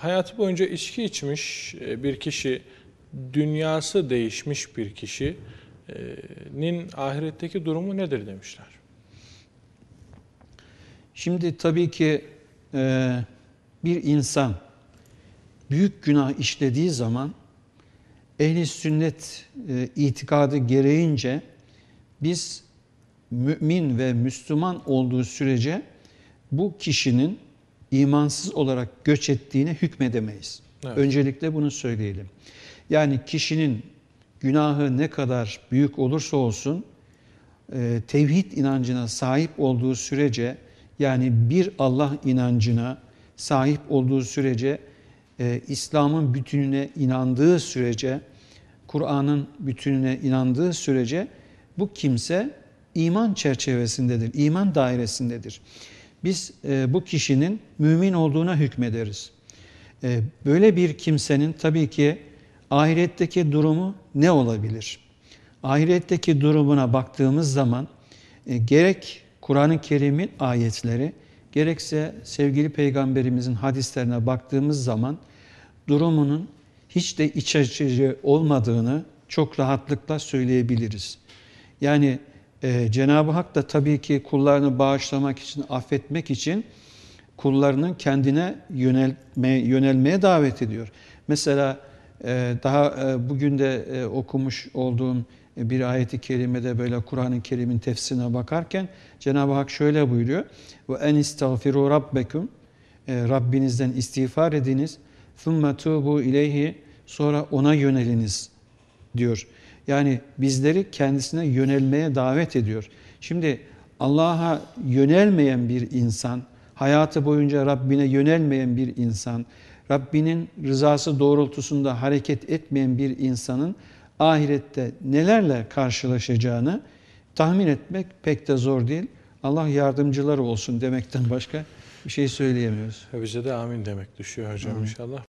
hayatı boyunca içki içmiş e, bir kişi, dünyası değişmiş bir kişinin ahiretteki durumu nedir demişler. Şimdi tabii ki e, bir insan büyük günah işlediği zaman ehli sünnet e, itikadı gereğince biz mümin ve Müslüman olduğu sürece bu kişinin imansız olarak göç ettiğine hükmedemeyiz. Evet. Öncelikle bunu söyleyelim. Yani kişinin günahı ne kadar büyük olursa olsun e, tevhid inancına sahip olduğu sürece yani bir Allah inancına sahip olduğu sürece e, İslam'ın bütününe inandığı sürece Kur'an'ın bütününe inandığı sürece bu kimse iman çerçevesindedir, iman dairesindedir. Biz e, bu kişinin mümin olduğuna hükmederiz. E, böyle bir kimsenin tabii ki ahiretteki durumu ne olabilir? Ahiretteki durumuna baktığımız zaman e, gerek Kur'an-ı Kerim'in ayetleri, gerekse sevgili peygamberimizin hadislerine baktığımız zaman durumunun hiç de iç açıcı olmadığını çok rahatlıkla söyleyebiliriz. Yani e, Cenab-ı Hak da tabii ki kullarını bağışlamak için, affetmek için kullarının kendine yönelme, yönelmeye davet ediyor. Mesela e, daha e, bugün de e, okumuş olduğum bir ayeti kerimede böyle Kur'an-ı Kerim'in tefsirine bakarken Cenab-ı Hak şöyle buyuruyor. Ve en istağfiru rabbekum Rabbinizden istiğfar ediniz. Thumma tubu ileyhi sonra ona yöneliniz diyor. Yani bizleri kendisine yönelmeye davet ediyor. Şimdi Allah'a yönelmeyen bir insan, hayatı boyunca Rabbine yönelmeyen bir insan, Rabbinin rızası doğrultusunda hareket etmeyen bir insanın ahirette nelerle karşılaşacağını tahmin etmek pek de zor değil. Allah yardımcıları olsun demekten başka bir şey söyleyemiyoruz. Bize de amin demek düşüyor hocam Amin. inşallah.